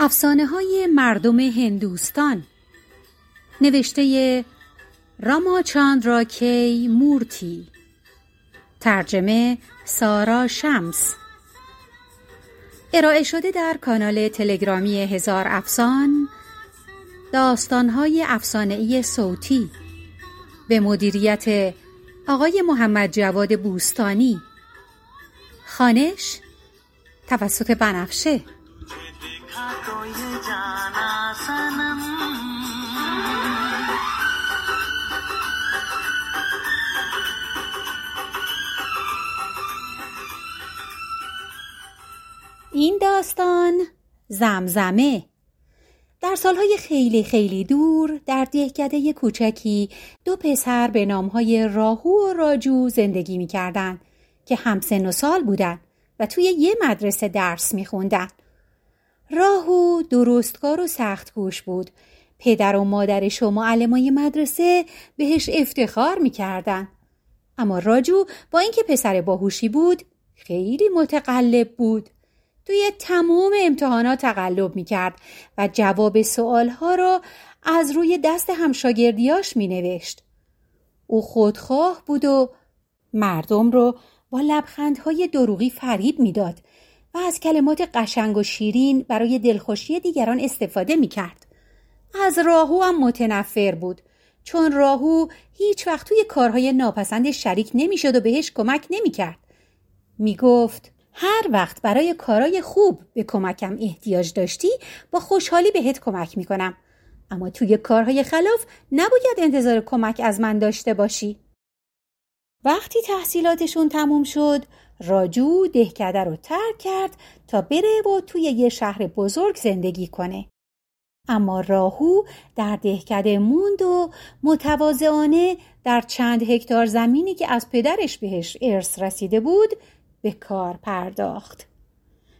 افسانه های مردم هندوستان. نوشته راما چاندرا کی مورتی. ترجمه سارا شمس. ارائه شده در کانال تلگرامی هزار افسان داستانهای افسانهای صوتی. به مدیریت آقای محمد جواد بوستانی. خانش توسط بنفشه. این داستان زمزمه. در سالهای خیلی خیلی دور در دهکده کوچکی دو پسر به نامهای راهو و راجو زندگی می کردن که همسن و سال بودن و توی یه مدرسه درس می خوندن. راهو درستکار و سخت گوش بود. پدر و مادرش و معلمای مدرسه بهش افتخار می کردن. اما راجو با اینکه پسر باهوشی بود خیلی متقلب بود. توی تمام امتحانات تقلب می کرد و جواب سوالها را از روی دست همشاگردیاش می نوشت. او خودخواه بود و مردم رو با لبخندهای دروغی فریب می‌داد و از کلمات قشنگ و شیرین برای دلخوشی دیگران استفاده می کرد. از راهو هم متنفر بود چون راهو هیچ وقت توی کارهای ناپسند شریک نمی‌شد و بهش کمک نمی کرد. هر وقت برای کارای خوب به کمکم احتیاج داشتی با خوشحالی بهت کمک می‌کنم. اما توی کارهای خلاف نباید انتظار کمک از من داشته باشی. وقتی تحصیلاتشون تموم شد راجو دهکده رو ترک کرد تا بره و توی یه شهر بزرگ زندگی کنه. اما راهو در دهکده موند و متواضعانه در چند هکتار زمینی که از پدرش بهش ارث رسیده بود به کار پرداخت.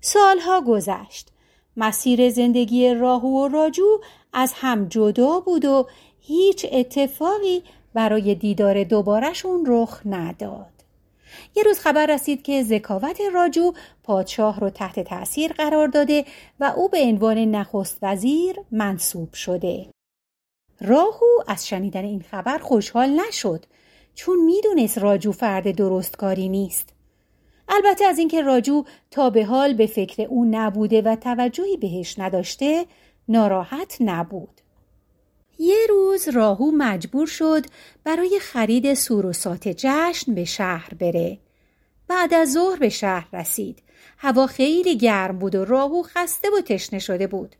سالها گذشت. مسیر زندگی راهو و راجو از هم جدا بود و هیچ اتفاقی برای دیدار دوبارشون رخ نداد. یه روز خبر رسید که ذکاوت راجو پادشاه رو تحت تأثیر قرار داده و او به عنوان نخست وزیر منصوب شده. راهو از شنیدن این خبر خوشحال نشد چون می‌دونست راجو فرد درستکاری نیست. البته از اینکه راجو تا به حال به فکر او نبوده و توجهی بهش نداشته ناراحت نبود. یه روز راهو مجبور شد برای خرید سوروسات جشن به شهر بره. بعد از ظهر به شهر رسید. هوا خیلی گرم بود و راهو خسته و تشنه شده بود.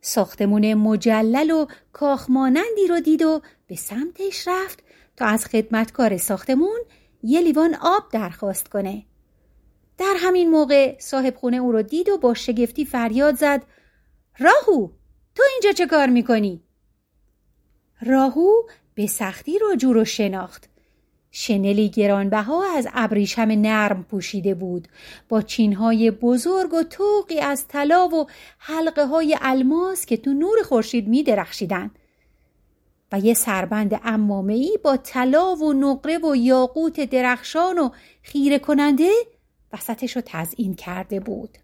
ساختمون مجلل و کاخمانندی رو دید و به سمتش رفت تا از خدمتکار ساختمون یه لیوان آب درخواست کنه. در همین موقع صاحب خونه او رو دید و با شگفتی فریاد زد راهو تو اینجا چه کار می‌کنی؟ راهو به سختی راجو رو شناخت. شنلی گرانبها از ابریشم نرم پوشیده بود با چینهای بزرگ و توقی از طلا و حلقه های الماس که تو نور خورشید می درخشیدن. و یه سربند امامهی با طلا و نقره و یاقوت درخشان و خیره کننده وسطش رو تزئین کرده بود.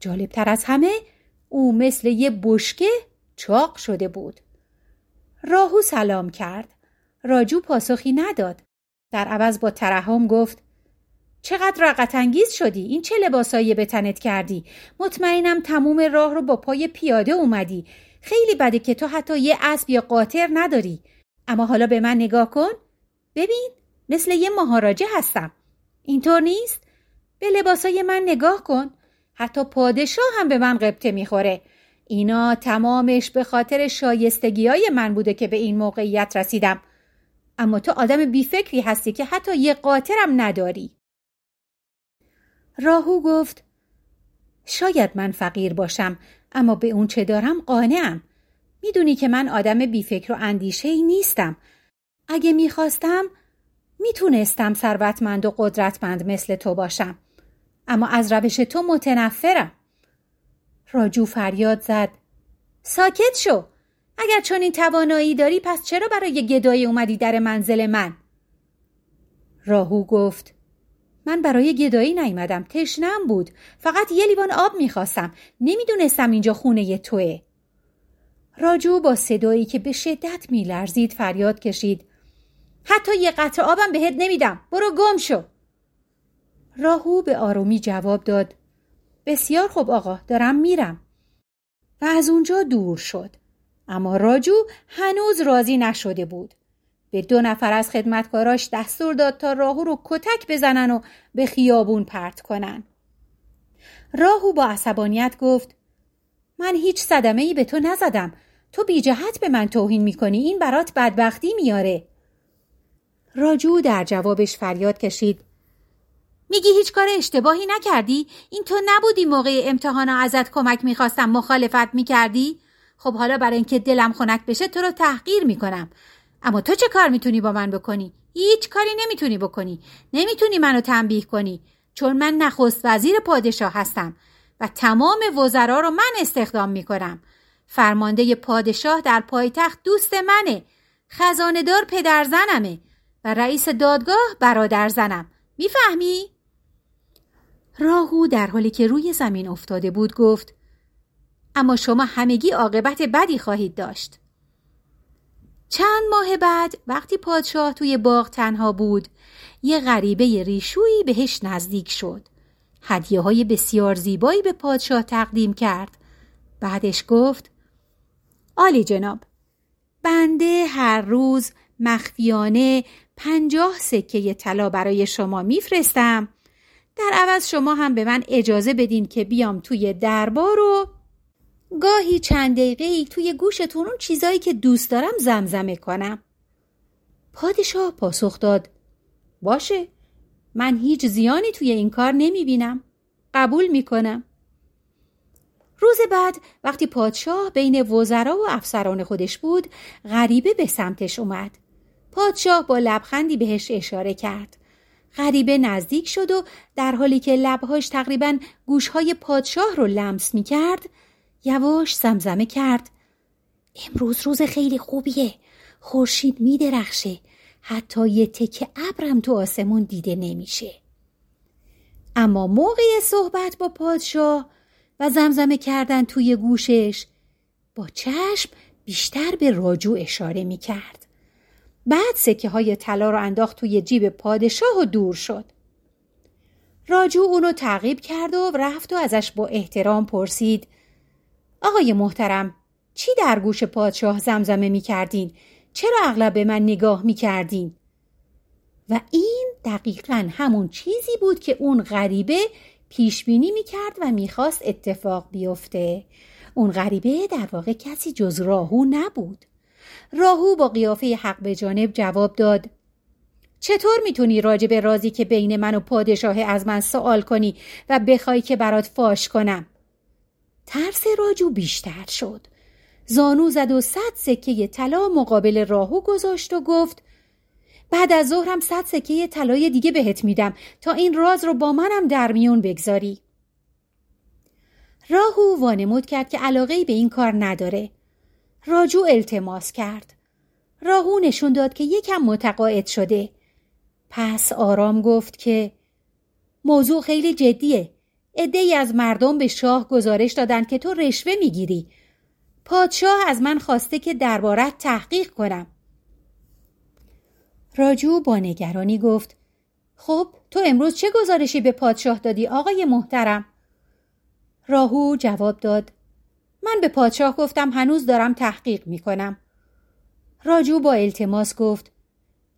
جالبتر از همه او مثل یه بشکه چاق شده بود. راهو سلام کرد. راجو پاسخی نداد. در عوض با ترحم گفت چقدر رقت انگیز شدی این چه لباسایی به تنت کردی مطمئنم تموم راه رو با پای پیاده اومدی خیلی بده که تو حتی یه اسب یا قاطر نداری اما حالا به من نگاه کن ببین مثل یه مهاراجه هستم اینطور نیست به لباسای من نگاه کن. حتی پادشاه هم به من قبطه می‌خوره. اینا تمامش به خاطر شایستگی های من بوده که به این موقعیت رسیدم. اما تو آدم بیفکری هستی که حتی یه قاطرم نداری. راهو گفت شاید من فقیر باشم اما به اون چه دارم قانعم. می‌دونی که من آدم بیفکر و اندیشه ای نیستم. اگه می‌خواستم می‌تونستم ثروتمند و قدرتمند مثل تو باشم. اما از روش تو متنفرم. راجو فریاد زد. ساکت شو. اگر چون این توانایی داری پس چرا برای گدایی اومدی در منزل من؟ راهو گفت. من برای گدایی نیومدم. تشنم بود. فقط یه لیوان آب می‌خواستم. نمی‌دونستم اینجا خونه توه. راجو با صدایی که به شدت میلرزید فریاد کشید. حتی یه قطع آبم بهت نمیدم. برو گم شو. راهو به آرومی جواب داد. بسیار خوب آقا دارم میرم. و از اونجا دور شد. اما راجو هنوز راضی نشده بود. به دو نفر از خدمتکاراش دستور داد تا راهو رو کتک بزنن و به خیابون پرت کنن. راهو با عصبانیت گفت من هیچ صدمه ای به تو نزدم. تو بی جهت به من توهین می‌کنی این برات بدبختی میاره. راجو در جوابش فریاد کشید. میگی هیچ کار اشتباهی نکردی؟ این تو نبودی موقع امتحان ازت کمک می‌خواستم مخالفت می‌کردی؟ خب حالا برای اینکه دلم خنک بشه تو رو تحقیر می‌کنم اما تو چه کار می‌تونی با من بکنی؟ هیچ کاری نمی‌تونی بکنی نمی‌تونی منو تنبیه کنی چون من نخست وزیر پادشاه هستم و تمام وزرا رو من استخدام می‌کنم فرمانده پادشاه در پایتخت دوست منه خزاندار پدر زنمه و رئیس دادگاه برادر زنم می‌فهمی؟ راهو در حالی که روی زمین افتاده بود گفت اما شما همگی عاقبت بدی خواهید داشت. چند ماه بعد وقتی پادشاه توی باغ تنها بود یه غریبه ریشویی بهش نزدیک شد. هدیه های بسیار زیبایی به پادشاه تقدیم کرد. بعدش گفت آلی جناب بنده هر روز مخفیانه پنجاه سکه طلا برای شما میفرستم. در عوض شما هم به من اجازه بدین که بیام توی دربار و گاهی چند دقیقه ای توی گوشتون اون چیزایی که دوست دارم زمزمه کنم. پادشاه پاسخ داد باشه من هیچ زیانی توی این کار نمی بینم قبول می کنم روز بعد وقتی پادشاه بین وزرا و افسران خودش بود غریبه به سمتش اومد. پادشاه با لبخندی بهش اشاره کرد. غریبه نزدیک شد و در حالی که لبهاش تقریبا گوشهای پادشاه رو لمس می کرد یواش زمزمه کرد. امروز روز خیلی خوبیه. خورشید می درخشه حتی یه تکه ابرم تو آسمون دیده نمیشه. اما موقع صحبت با پادشاه و زمزمه کردن توی گوشش با چشم بیشتر به راجو اشاره می کرد. بعد سکه های طلا رو انداخت توی جیب پادشاه و دور شد. راجو اونو تعقیب کرد و رفت و ازش با احترام پرسید آقای محترم چی در گوش پادشاه زمزمه می کردین؟ چرا اغلب به من نگاه می کردین؟ و این دقیقا همون چیزی بود که اون غریبه پیش بینی می کرد و می‌خواست اتفاق بیفته. اون غریبه در واقع کسی جز راهو نبود. راهو با قیافه حق به جانب جواب داد چطور می‌تونی راجب رازی که بین من و پادشاه از من سوال کنی و بخوای که برات فاش کنم؟ ترس راجو بیشتر شد. زانو زد و صد سکه طلا مقابل راهو گذاشت و گفت بعد از ظهرم صد سکه طلای دیگه بهت میدم تا این راز رو با منم در میون بگذاری. راهو وانمود کرد که علاقه به این کار نداره. راجو التماس کرد. راهو نشون داد که یکم متقاعد شده. پس آرام گفت که موضوع خیلی جدیه. ای از مردم به شاه گزارش دادن که تو رشوه می‌گیری. پادشاه از من خواسته که دربارت تحقیق کنم. راجو با نگرانی گفت خب تو امروز چه گزارشی به پادشاه دادی آقای محترم؟ راهو جواب داد من به پادشاه گفتم هنوز دارم تحقیق می کنم. راجو با التماس گفت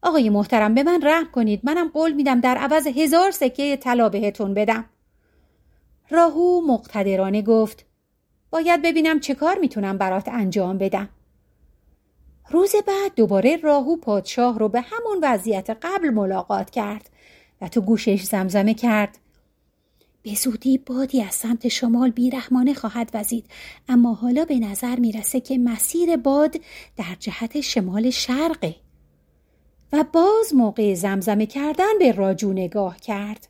آقای محترم به من رحم کنید منم قول میدم در عوض هزار سکه طلا بهتون بدم. راهو مقتدرانه گفت باید ببینم چه کار می‌تونم برات انجام بدم. روز بعد دوباره راهو پادشاه رو به همون وضعیت قبل ملاقات کرد و تو گوشش زمزمه کرد به زودی بادی از سمت شمال بیرحمانه خواهد وزید. اما حالا به نظر می‌رسه که مسیر باد در جهت شمال شرقه. و باز موقع زمزمه کردن به راجو نگاه کرد.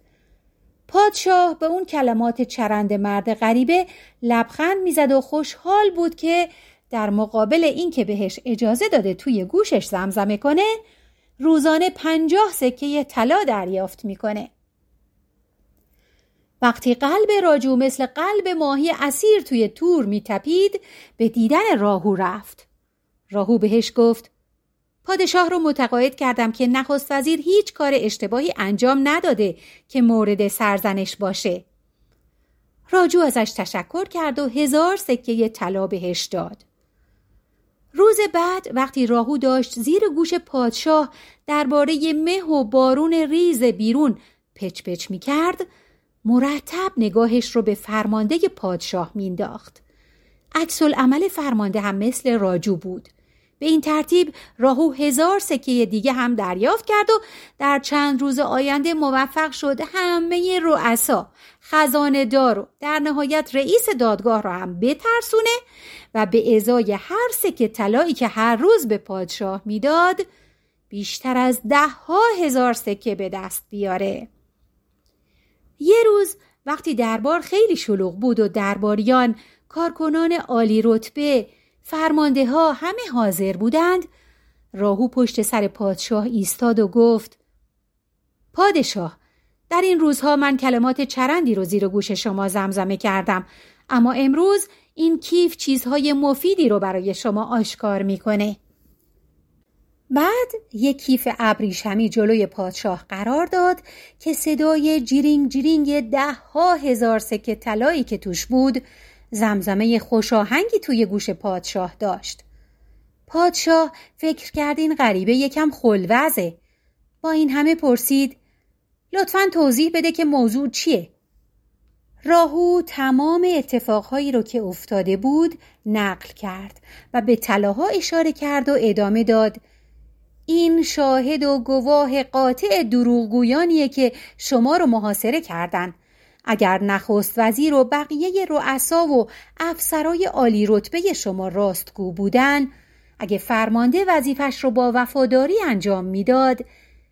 پادشاه به اون کلمات چرند مرد غریبه لبخند می‌زد و خوشحال بود که در مقابل اینکه بهش اجازه داده توی گوشش زمزمه کنه روزانه پنجاه سکه طلا دریافت می‌کنه. وقتی قلب راجو مثل قلب ماهی اسیر توی تور میتپید به دیدن راهو رفت. راهو بهش گفت پادشاه رو متقاعد کردم که نخست وزیر هیچ کار اشتباهی انجام نداده که مورد سرزنش باشه. راجو ازش تشکر کرد و هزار سکه طلا بهش داد. روز بعد وقتی راهو داشت زیر گوش پادشاه درباره مه و بارون ریز بیرون پچ پچ می کرد مرتب نگاهش رو به فرمانده پادشاه مینداخت. عکس عمل فرمانده هم مثل راجو بود. به این ترتیب راهو هزار سکه دیگه هم دریافت کرد و در چند روز آینده موفق شد همه رؤسا خزانه دار و در نهایت رئیس دادگاه را هم بترسونه و به ازای هر سکه طلایی که هر روز به پادشاه می‌داد بیشتر از ده ها هزار سکه به دست بیاره یه روز وقتی دربار خیلی شلوغ بود و درباریان کارکنان عالی رتبه فرمانده ها همه حاضر بودند راهو پشت سر پادشاه ایستاد و گفت پادشاه در این روزها من کلمات چرندی رو زیر گوش شما زمزمه کردم اما امروز این کیف چیزهای مفیدی رو برای شما آشکار می‌کنه. بعد یک کیف ابریشمی جلوی پادشاه قرار داد که صدای جیرینگ جیرینگ ده ها هزار سکه طلایی که توش بود زمزمه خوشاهنگی توی گوش پادشاه داشت. پادشاه فکر کرد این غریبه یکم خلوزه. با این همه پرسید لطفا توضیح بده که موضوع چیه؟ راهو تمام اتفاقهایی رو که افتاده بود نقل کرد و به طلاها اشاره کرد و ادامه داد این شاهد و گواه قاطع دروغگویانیه که شما رو محاصره کردن اگر نخست وزیر و بقیه رؤسا و افسرای عالی رتبه شما راستگو بودن اگه فرمانده وظیفش رو با وفاداری انجام می‌داد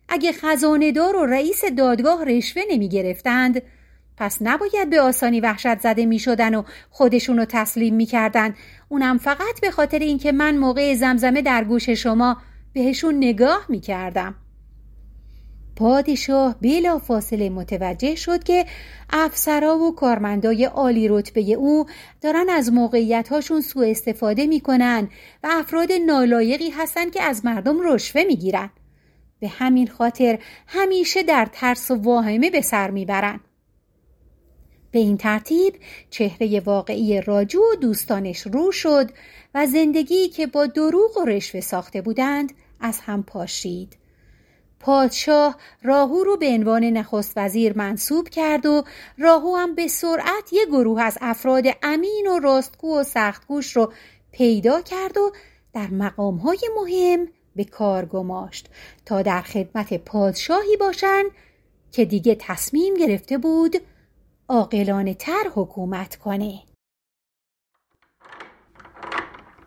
اگه خزاندار و رئیس دادگاه رشوه نمی گرفتند پس نباید به آسانی وحشت زده می شدن و خودشون رو تسلیم می کردن. اونم فقط به خاطر اینکه من موقع زمزمه در گوش شما بهشون نگاه می کردم. پادشاه بلا فاصله متوجه شد که افسرا و کارمندای عالی رتبه او دارن از موقعیت هاشون سوء استفاده می‌کنن و افراد نالایقی هستن که از مردم رشوه می‌گیرن. به همین خاطر همیشه در ترس و واهمه به سر می‌برن. به این ترتیب چهره واقعی راجو و دوستانش رو شد و زندگی که با دروغ و رشوه ساخته بودند از هم پاشید. پادشاه راهو رو به عنوان نخست وزیر منصوب کرد و راهو هم به سرعت یک گروه از افراد امین و راستگو و سختگوش رو پیدا کرد و در مقامهای مهم به کار گماشت تا در خدمت پادشاهی باشند که دیگه تصمیم گرفته بود عاقلانه تر حکومت کنه